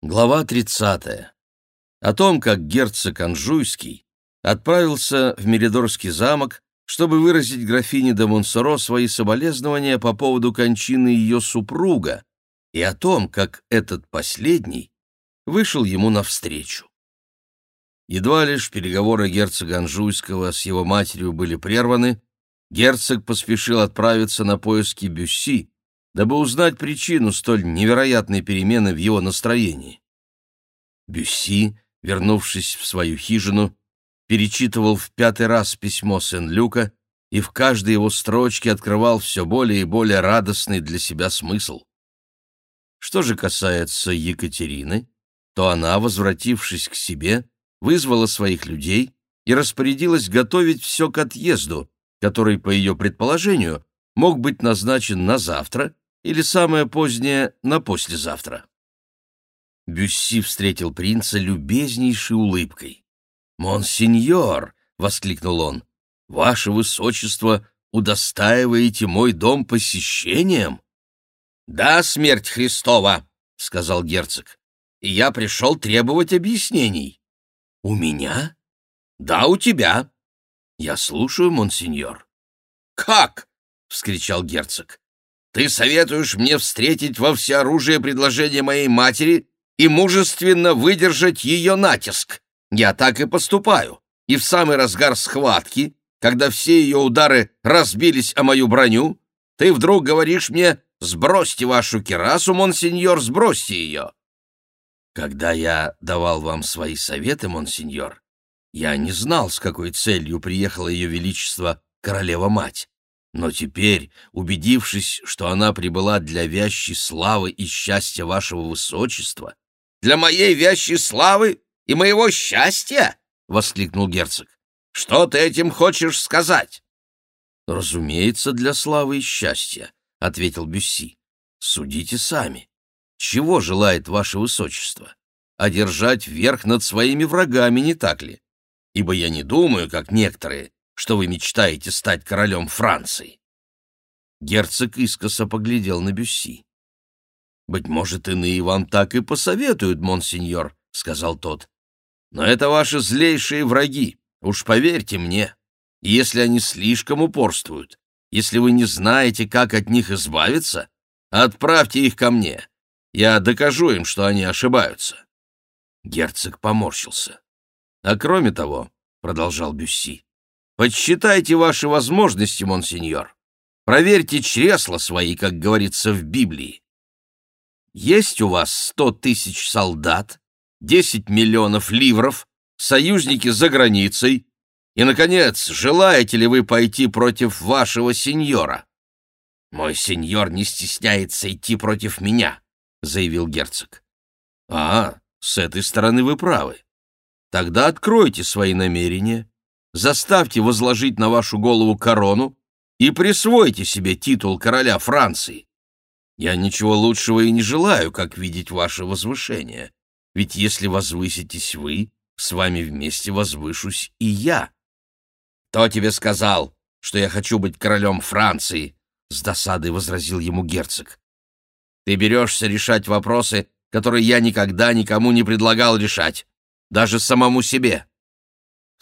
Глава 30. О том, как герцог Анжуйский отправился в Меридорский замок, чтобы выразить графине де Монсоро свои соболезнования по поводу кончины ее супруга, и о том, как этот последний вышел ему навстречу. Едва лишь переговоры герцога Анжуйского с его матерью были прерваны, герцог поспешил отправиться на поиски Бюсси, дабы узнать причину столь невероятной перемены в его настроении. Бюсси, вернувшись в свою хижину, перечитывал в пятый раз письмо Сен-Люка и в каждой его строчке открывал все более и более радостный для себя смысл. Что же касается Екатерины, то она, возвратившись к себе, вызвала своих людей и распорядилась готовить все к отъезду, который, по ее предположению, мог быть назначен на завтра или самое позднее на послезавтра. Бюсси встретил принца любезнейшей улыбкой. «Монсеньор!» — воскликнул он. «Ваше высочество удостаиваете мой дом посещением?» «Да, смерть Христова!» — сказал герцог. «И я пришел требовать объяснений». «У меня?» «Да, у тебя». «Я слушаю, монсеньор». «Как?» — вскричал герцог. «Ты советуешь мне встретить во всеоружие предложение моей матери и мужественно выдержать ее натиск. Я так и поступаю. И в самый разгар схватки, когда все ее удары разбились о мою броню, ты вдруг говоришь мне «Сбросьте вашу кирасу, монсеньор, сбросьте ее». Когда я давал вам свои советы, монсеньор, я не знал, с какой целью приехало ее величество королева-мать. Но теперь, убедившись, что она прибыла для вящей славы и счастья вашего высочества... — Для моей вящей славы и моего счастья? — воскликнул герцог. — Что ты этим хочешь сказать? — Разумеется, для славы и счастья, — ответил Бюсси. — Судите сами. Чего желает ваше высочество? Одержать верх над своими врагами, не так ли? Ибо я не думаю, как некоторые, что вы мечтаете стать королем Франции. Герцог искоса поглядел на Бюсси. «Быть может, иные вам так и посоветуют, монсеньор», — сказал тот. «Но это ваши злейшие враги, уж поверьте мне. Если они слишком упорствуют, если вы не знаете, как от них избавиться, отправьте их ко мне. Я докажу им, что они ошибаются». Герцог поморщился. «А кроме того», — продолжал Бюсси, Подсчитайте ваши возможности, монсеньор. Проверьте чресла свои, как говорится в Библии. Есть у вас сто тысяч солдат, десять миллионов ливров, союзники за границей, и, наконец, желаете ли вы пойти против вашего сеньора? Мой сеньор не стесняется идти против меня, заявил герцог. А, с этой стороны вы правы. Тогда откройте свои намерения заставьте возложить на вашу голову корону и присвойте себе титул короля Франции. Я ничего лучшего и не желаю, как видеть ваше возвышение, ведь если возвыситесь вы, с вами вместе возвышусь и я. Кто тебе сказал, что я хочу быть королем Франции? С досадой возразил ему герцог. Ты берешься решать вопросы, которые я никогда никому не предлагал решать, даже самому себе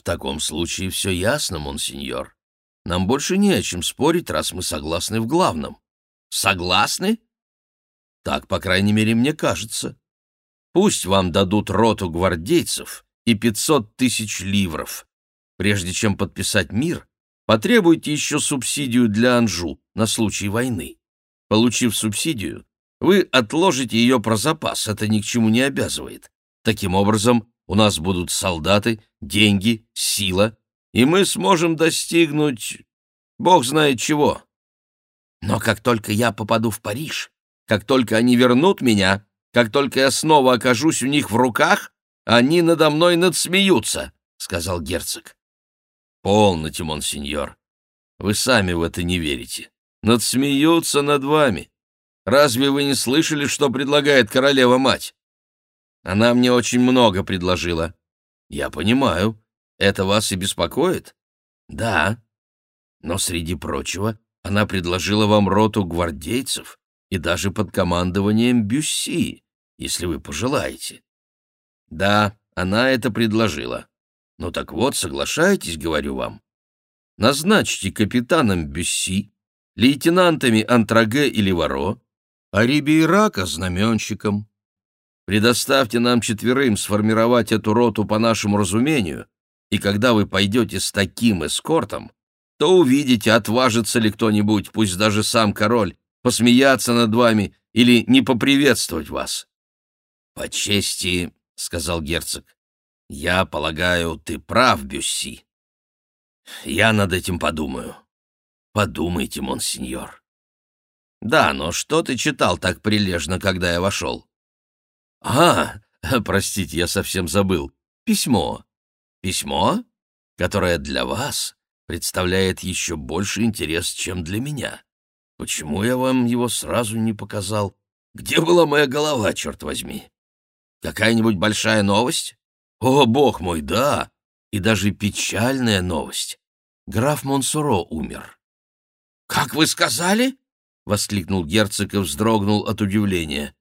таком случае все ясно, монсеньор. Нам больше не о чем спорить, раз мы согласны в главном. Согласны? Так, по крайней мере, мне кажется. Пусть вам дадут роту гвардейцев и пятьсот тысяч ливров. Прежде чем подписать мир, потребуйте еще субсидию для Анжу на случай войны. Получив субсидию, вы отложите ее про запас, это ни к чему не обязывает. Таким образом, у нас будут солдаты, деньги, сила, и мы сможем достигнуть... Бог знает чего. Но как только я попаду в Париж, как только они вернут меня, как только я снова окажусь у них в руках, они надо мной надсмеются, — сказал герцог. — Полноте, монсеньор. Вы сами в это не верите. Надсмеются над вами. Разве вы не слышали, что предлагает королева-мать? Она мне очень много предложила. Я понимаю. Это вас и беспокоит? Да. Но, среди прочего, она предложила вам роту гвардейцев и даже под командованием Бюсси. если вы пожелаете. Да, она это предложила. Ну так вот, соглашайтесь, говорю вам. Назначьте капитаном Бюсси, лейтенантами Антраге или Варо, а Рибейрака знаменщиком. Предоставьте нам четверым сформировать эту роту по нашему разумению, и когда вы пойдете с таким эскортом, то увидите, отважится ли кто-нибудь, пусть даже сам король, посмеяться над вами или не поприветствовать вас. — По чести, — сказал герцог, — я полагаю, ты прав, Бюсси. Я над этим подумаю. Подумайте, монсеньор. Да, но что ты читал так прилежно, когда я вошел? А, простите, я совсем забыл. Письмо. Письмо, которое для вас представляет еще больше интерес, чем для меня. Почему я вам его сразу не показал? Где была моя голова, черт возьми? Какая-нибудь большая новость? О, бог мой, да! И даже печальная новость. Граф Монсоро умер. «Как вы сказали?» — воскликнул герцог и вздрогнул от удивления.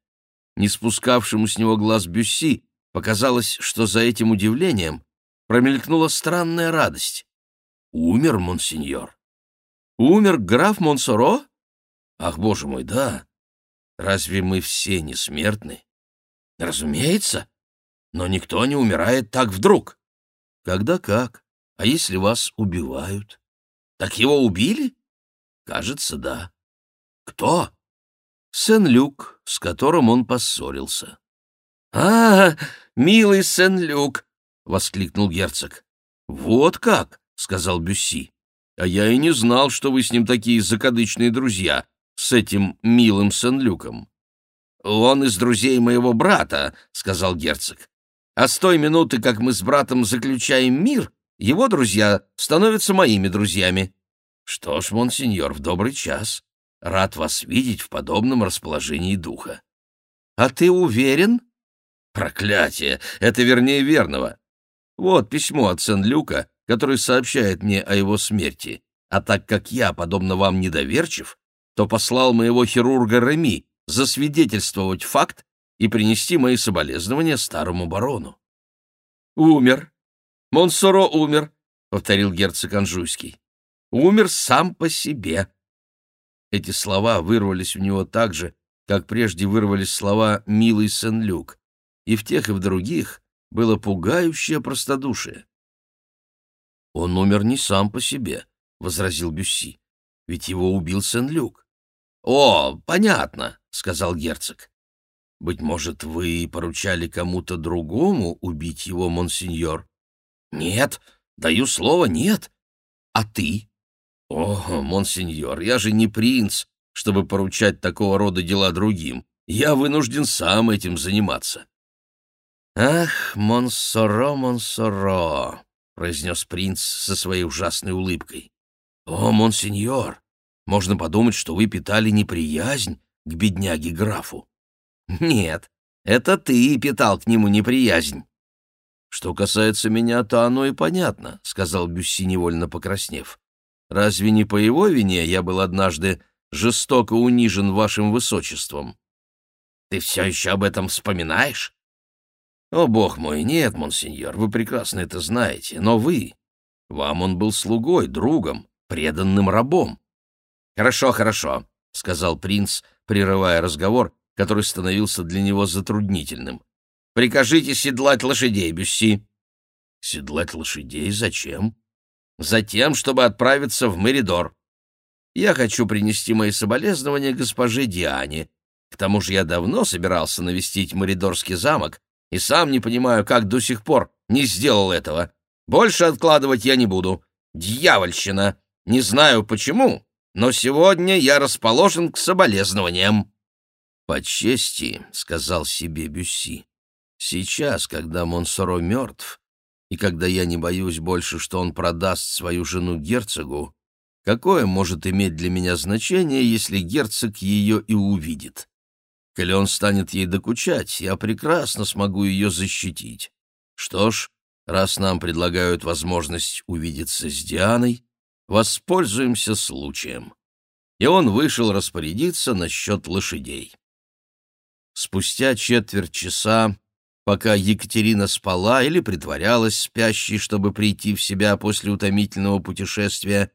Не спускавшему с него глаз Бюсси показалось, что за этим удивлением промелькнула странная радость. «Умер, монсеньор?» «Умер граф Монсоро?» «Ах, боже мой, да! Разве мы все не смертны?» «Разумеется, но никто не умирает так вдруг». «Когда как? А если вас убивают?» «Так его убили?» «Кажется, да». «Кто?» «Сен-Люк, с которым он поссорился». «А, милый Сен-Люк!» — воскликнул герцог. «Вот как!» — сказал Бюсси. «А я и не знал, что вы с ним такие закадычные друзья, с этим милым Сен-Люком». «Он из друзей моего брата», — сказал герцог. «А с той минуты, как мы с братом заключаем мир, его друзья становятся моими друзьями». «Что ж, монсеньор, в добрый час. Рад вас видеть в подобном расположении духа». «А ты уверен?» «Проклятие! Это вернее верного. Вот письмо от Сен-Люка, который сообщает мне о его смерти. А так как я, подобно вам, недоверчив, то послал моего хирурга Реми засвидетельствовать факт и принести мои соболезнования старому барону. «Умер. Монсоро умер», — повторил герцог Анжуйский. «Умер сам по себе». Эти слова вырвались у него так же, как прежде вырвались слова «милый Сен-Люк», и в тех и в других было пугающее простодушие. «Он умер не сам по себе», — возразил Бюсси, — «ведь его убил Сен-Люк». «О, понятно», — сказал герцог. «Быть может, вы поручали кому-то другому убить его, монсеньор?» «Нет, даю слово, нет. А ты?» «О, монсеньор, я же не принц, чтобы поручать такого рода дела другим. Я вынужден сам этим заниматься». «Ах, Монсоро, Монсоро!» — произнес принц со своей ужасной улыбкой. «О, монсеньор, можно подумать, что вы питали неприязнь к бедняге-графу». «Нет, это ты питал к нему неприязнь». «Что касается меня, то оно и понятно», — сказал Бюсси, невольно покраснев. «Разве не по его вине я был однажды жестоко унижен вашим высочеством?» «Ты все еще об этом вспоминаешь?» «О, бог мой, нет, монсеньор, вы прекрасно это знаете, но вы... Вам он был слугой, другом, преданным рабом». «Хорошо, хорошо», — сказал принц, прерывая разговор, который становился для него затруднительным. «Прикажите седлать лошадей, Бюсси». «Седлать лошадей зачем?» «Затем, чтобы отправиться в Меридор. Я хочу принести мои соболезнования госпоже Диане. К тому же я давно собирался навестить Меридорский замок, и сам не понимаю, как до сих пор не сделал этого. Больше откладывать я не буду. Дьявольщина! Не знаю почему, но сегодня я расположен к соболезнованиям». «По чести», — сказал себе Бюсси, — «сейчас, когда Монсоро мертв, и когда я не боюсь больше, что он продаст свою жену герцогу, какое может иметь для меня значение, если герцог ее и увидит? Коли он станет ей докучать, я прекрасно смогу ее защитить. Что ж, раз нам предлагают возможность увидеться с Дианой, воспользуемся случаем. И он вышел распорядиться насчет лошадей. Спустя четверть часа, пока Екатерина спала или притворялась спящей, чтобы прийти в себя после утомительного путешествия,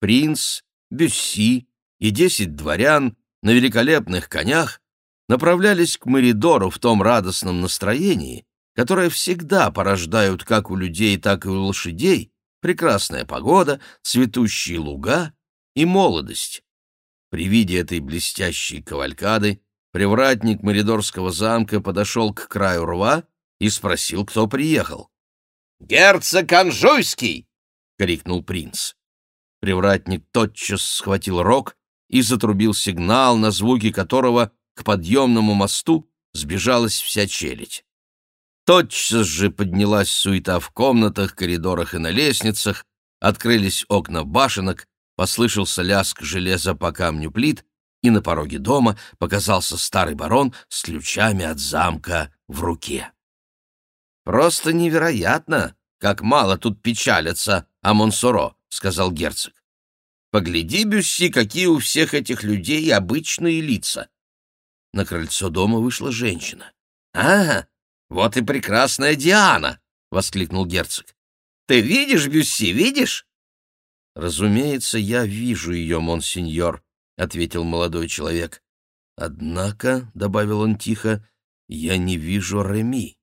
принц, Бюсси и десять дворян на великолепных конях направлялись к Меридору в том радостном настроении, которое всегда порождают как у людей, так и у лошадей прекрасная погода, цветущие луга и молодость. При виде этой блестящей кавалькады привратник Меридорского замка подошел к краю рва и спросил, кто приехал. «Герцог Анжуйский!» — крикнул принц. Привратник тотчас схватил рог и затрубил сигнал, на звуки которого к подъемному мосту сбежалась вся челядь. Тотчас же поднялась суета в комнатах, коридорах и на лестницах, открылись окна башенок, послышался лязг железа по камню плит, и на пороге дома показался старый барон с ключами от замка в руке. «Просто невероятно, как мало тут печалятся о Монсоро», — сказал герцог. «Погляди, Бюсси, какие у всех этих людей обычные лица». На крыльцо дома вышла женщина. «А, вот и прекрасная Диана!» — воскликнул герцог. «Ты видишь, Бюсси, видишь?» «Разумеется, я вижу ее, монсеньор», — ответил молодой человек. «Однако», — добавил он тихо, — «я не вижу Реми».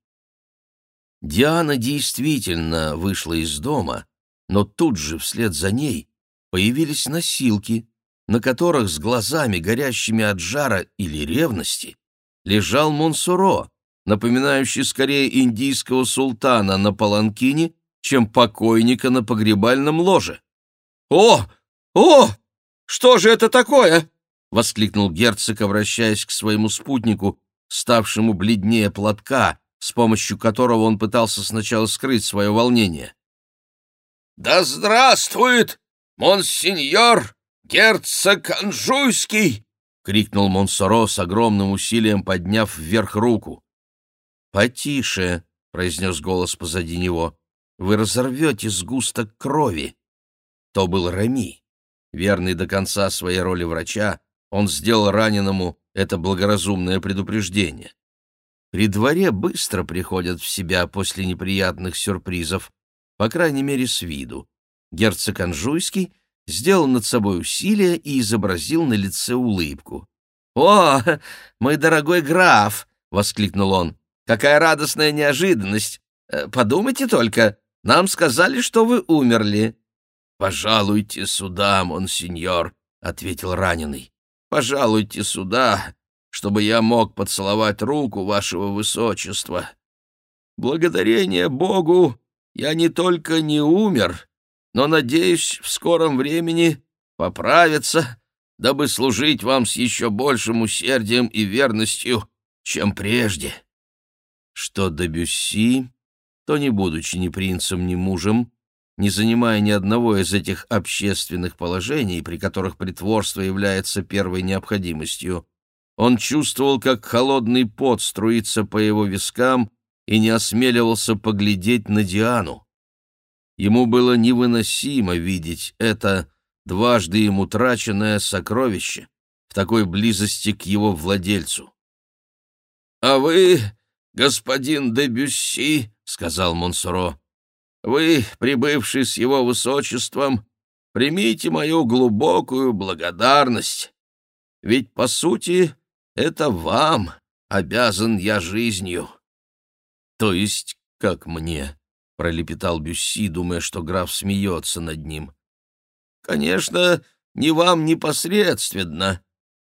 Диана действительно вышла из дома, но тут же, вслед за ней, появились носилки, на которых с глазами, горящими от жара или ревности, лежал Монсуро, напоминающий скорее индийского султана на паланкине, чем покойника на погребальном ложе. «О! О! Что же это такое?» — воскликнул герцог, обращаясь к своему спутнику, ставшему бледнее платка, с помощью которого он пытался сначала скрыть свое волнение. «Да здравствует монсеньор герцог Анжуйский!» — крикнул Монсоро с огромным усилием, подняв вверх руку. «Потише!» — произнес голос позади него. «Вы разорвете сгусток крови!» То был Реми. Верный до конца своей роли врача, он сделал раненому это благоразумное предупреждение. При дворе быстро приходят в себя после неприятных сюрпризов, по крайней мере, с виду. Герцог Анжуйский сделал над собой усилие и изобразил на лице улыбку. «О, мой дорогой граф!» — воскликнул он. «Какая радостная неожиданность! Э, подумайте только, нам сказали, что вы умерли. «Пожалуйте сюда, монсеньор», — ответил раненый. «Пожалуйте сюда, чтобы я мог поцеловать руку вашего высочества. Благодарение Богу, я не только не умер, но, надеюсь, в скором времени поправиться, дабы служить вам с еще большим усердием и верностью, чем прежде». Что до Бюсси, то, не будучи ни принцем, ни мужем, не занимая ни одного из этих общественных положений, при которых притворство является первой необходимостью, он чувствовал, как холодный пот струится по его вискам и не осмеливался поглядеть на Диану. Ему было невыносимо видеть это дважды ему утраченное сокровище в такой близости к его владельцу. «А вы, господин де Бюсси, — сказал Монсоро, вы, прибывший с его высочеством, примите мою глубокую благодарность. Ведь, по сути, это вам обязан я жизнью. — То есть, как мне? — пролепетал Бюсси, думая, что граф смеется над ним. — Конечно, не вам непосредственно,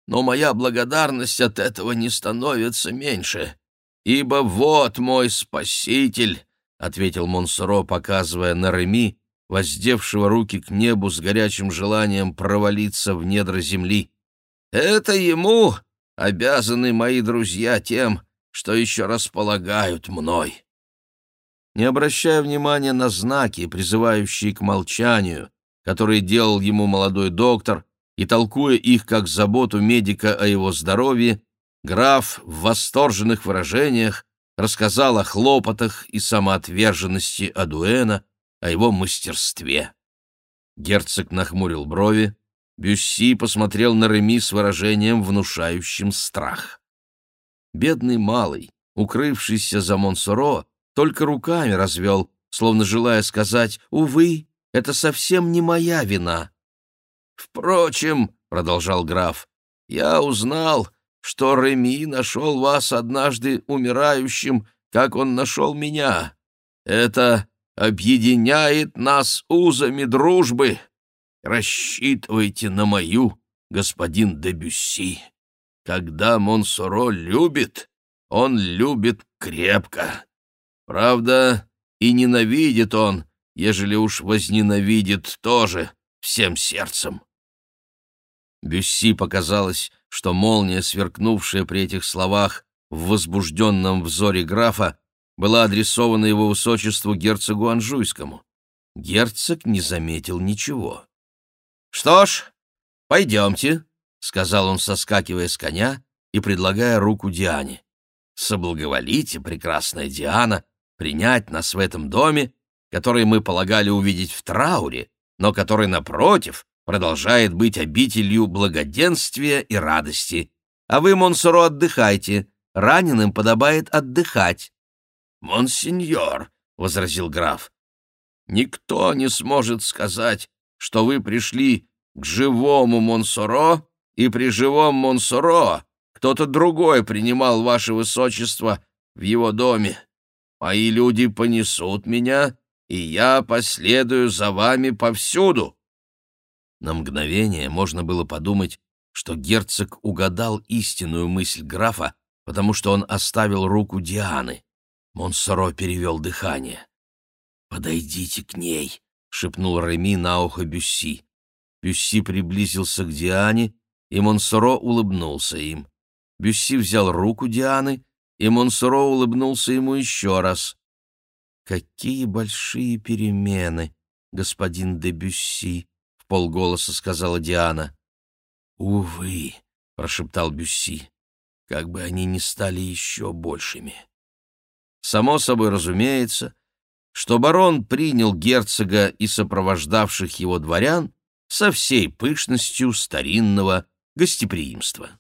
но моя благодарность от этого не становится меньше, ибо вот мой спаситель, ответил Монсоро, показывая на Реми, воздевшего руки к небу с горячим желанием провалиться в недра земли. «Это ему обязаны мои друзья тем, что еще располагают мной». Не обращая внимания на знаки, призывающие к молчанию, которые делал ему молодой доктор, и толкуя их как заботу медика о его здоровье, граф в восторженных выражениях рассказал о хлопотах и самоотверженности Адуэна, о его мастерстве. Герцог нахмурил брови, Бюсси посмотрел на Реми с выражением, внушающим страх. Бедный малый, укрывшийся за Монсоро, только руками развел, словно желая сказать «Увы, это совсем не моя вина». «Впрочем», — продолжал граф, — «я узнал, что Реми нашел вас однажды умирающим, как он нашел меня. Это объединяет нас узами дружбы. Рассчитывайте на мою, господин де Бюсси. Когда Монсоро любит, он любит крепко. Правда, и ненавидит он, ежели уж возненавидит тоже всем сердцем. Бюсси показалось, что молния, сверкнувшая при этих словах в возбужденном взоре графа, была адресована его высочеству герцогу Анжуйскому. Герцог не заметил ничего. «Что ж, пойдемте», — сказал он, соскакивая с коня и предлагая руку Диане. «Соблаговолите, прекрасная Диана, принять нас в этом доме, который мы полагали увидеть в трауре, но который, напротив, продолжает быть обителью благоденствия и радости. А вы, Монсоро, отдыхайте, раненым подобает отдыхать». «Монсеньор», — возразил граф, — «никто не сможет сказать, что вы пришли к живому Монсоро, и при живом Монсоро кто-то другой принимал ваше высочество в его доме. Мои люди понесут меня, и я последую за вами повсюду». На мгновение можно было подумать, что герцог угадал истинную мысль графа, потому что он оставил руку Дианы. Монсоро перевел дыхание. «Подойдите к ней», — шепнул Реми на ухо Бюсси. Бюсси приблизился к Диане, и Монсоро улыбнулся им. Бюсси взял руку Дианы, и Монсоро улыбнулся ему еще раз. «Какие большие перемены, господин де Бюсси!» — полголоса сказала Диана. «Увы», — прошептал Бюсси, — «как бы они ни стали еще большими». Само собой разумеется, что барон принял герцога и сопровождавших его дворян со всей пышностью старинного гостеприимства.